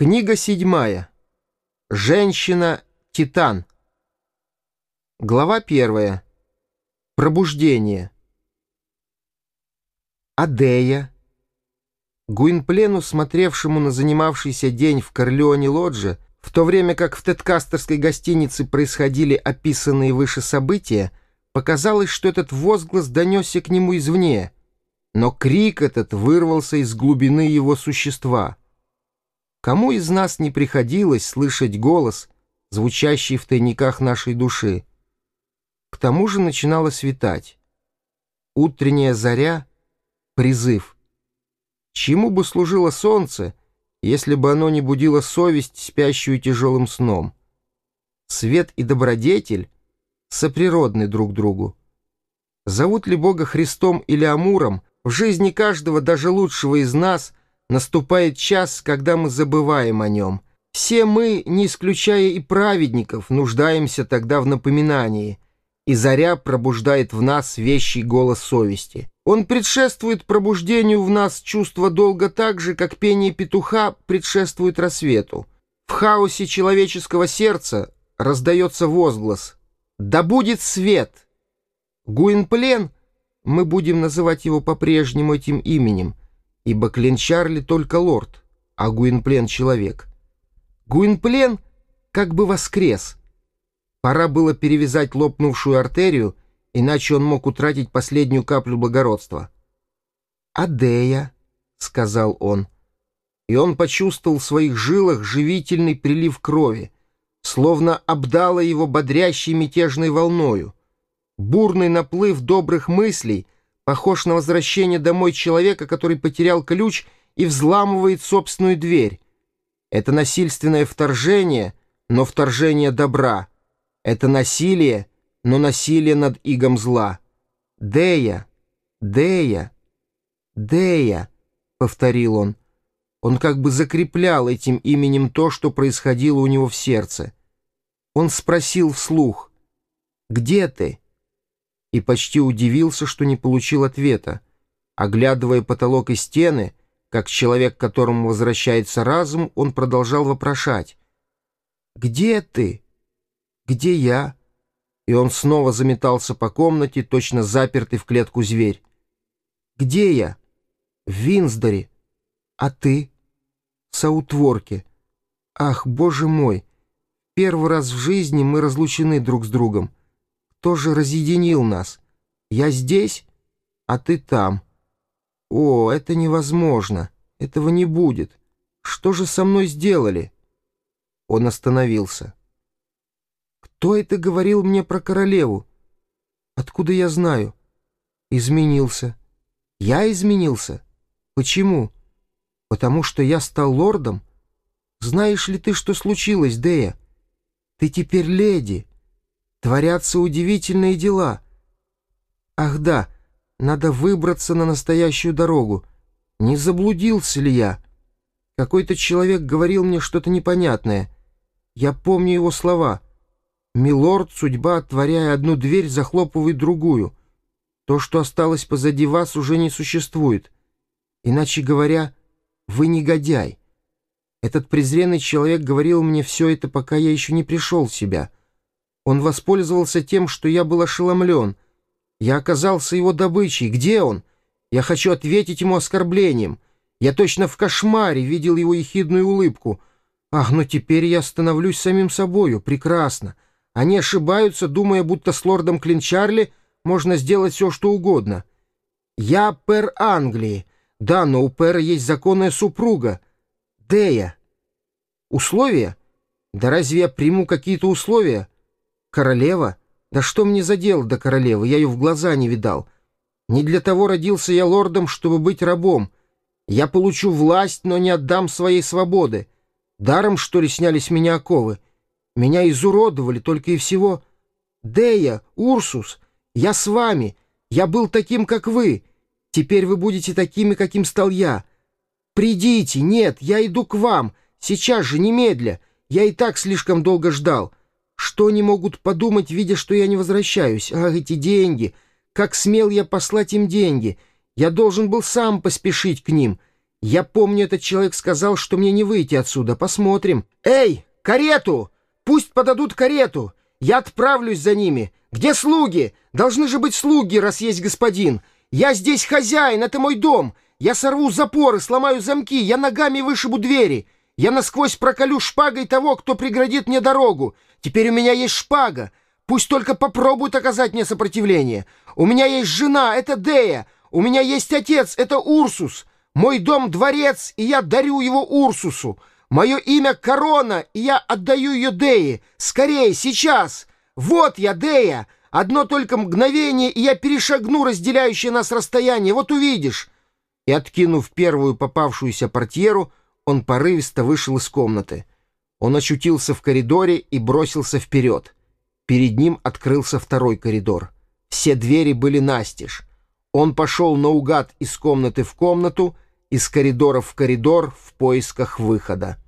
Книга седьмая. Женщина-титан. Глава первая. Пробуждение. Адея. Гуинплену, смотревшему на занимавшийся день в Корлеоне-Лодже, в то время как в Теткастерской гостинице происходили описанные выше события, показалось, что этот возглас донесся к нему извне, но крик этот вырвался из глубины его существа — Кому из нас не приходилось слышать голос, звучащий в тайниках нашей души? К тому же начинало светать. Утренняя заря — призыв. Чему бы служило солнце, если бы оно не будило совесть, спящую тяжелым сном? Свет и добродетель соприродны друг другу. Зовут ли Бога Христом или Амуром, в жизни каждого, даже лучшего из нас, Наступает час, когда мы забываем о нем. Все мы, не исключая и праведников, нуждаемся тогда в напоминании, и заря пробуждает в нас вещий голос совести. Он предшествует пробуждению в нас чувства долга так же, как пение петуха предшествует рассвету. В хаосе человеческого сердца раздается возглас «Да будет свет!» Гуинплен, мы будем называть его по-прежнему этим именем, ибо Кленчарли только лорд, а Гуинплен — человек. Гуинплен как бы воскрес. Пора было перевязать лопнувшую артерию, иначе он мог утратить последнюю каплю благородства. «Адея», — сказал он, и он почувствовал в своих жилах живительный прилив крови, словно обдало его бодрящей мятежной волною. Бурный наплыв добрых мыслей — похож на возвращение домой человека, который потерял ключ и взламывает собственную дверь. Это насильственное вторжение, но вторжение добра. Это насилие, но насилие над игом зла. «Дея! Дея! Дея!» — повторил он. Он как бы закреплял этим именем то, что происходило у него в сердце. Он спросил вслух, «Где ты?» И почти удивился, что не получил ответа. Оглядывая потолок и стены, как человек, которому возвращается разум, он продолжал вопрошать. «Где ты? Где я?» И он снова заметался по комнате, точно запертый в клетку зверь. «Где я?» «В Винсдоре. А ты?» «В Саутворке. Ах, боже мой! Первый раз в жизни мы разлучены друг с другом кто же разъединил нас? Я здесь, а ты там. О, это невозможно. Этого не будет. Что же со мной сделали?» Он остановился. «Кто это говорил мне про королеву? Откуда я знаю?» «Изменился. Я изменился. Почему? Потому что я стал лордом? Знаешь ли ты, что случилось, Дея? Ты теперь леди. Творятся удивительные дела. Ах да, надо выбраться на настоящую дорогу. Не заблудился ли я? Какой-то человек говорил мне что-то непонятное. Я помню его слова. «Милорд, судьба, отворяя одну дверь, захлопывает другую. То, что осталось позади вас, уже не существует. Иначе говоря, вы негодяй». Этот презренный человек говорил мне все это, пока я еще не пришел в себя. Он воспользовался тем, что я был ошеломлен. Я оказался его добычей. Где он? Я хочу ответить ему оскорблением. Я точно в кошмаре видел его ехидную улыбку. Ах, но теперь я становлюсь самим собою. Прекрасно. Они ошибаются, думая, будто с лордом Клинчарли можно сделать все, что угодно. Я пэр Англии. Да, но у пэра есть законная супруга. Дея. Условия? Да разве я приму какие-то условия? Королева? Да что мне за дело до королевы? Я ее в глаза не видал. Не для того родился я лордом, чтобы быть рабом. Я получу власть, но не отдам своей свободы. Даром, что ли, сняли с меня оковы? Меня изуродовали только и всего. Дея, Урсус, я с вами. Я был таким, как вы. Теперь вы будете такими, каким стал я. Придите, нет, я иду к вам. Сейчас же, немедля. Я и так слишком долго ждал. Что они могут подумать, видя, что я не возвращаюсь? Ах, эти деньги! Как смел я послать им деньги? Я должен был сам поспешить к ним. Я помню, этот человек сказал, что мне не выйти отсюда. Посмотрим. Эй, карету! Пусть подадут карету. Я отправлюсь за ними. Где слуги? Должны же быть слуги, раз есть господин. Я здесь хозяин, это мой дом. Я сорву запоры, сломаю замки, я ногами вышибу двери. Я насквозь проколю шпагой того, кто преградит мне дорогу. Теперь у меня есть шпага. Пусть только попробуют оказать мне сопротивление. У меня есть жена, это Дея. У меня есть отец, это Урсус. Мой дом — дворец, и я дарю его Урсусу. Мое имя — Корона, и я отдаю ее Дее. Скорее, сейчас! Вот я, Дея! Одно только мгновение, и я перешагну разделяющее нас расстояние. Вот увидишь!» И, откинув первую попавшуюся портьеру, он порывисто вышел из комнаты. Он очутился в коридоре и бросился вперед. Перед ним открылся второй коридор. Все двери были настежь. Он пошел наугад из комнаты в комнату, из коридора в коридор в поисках выхода.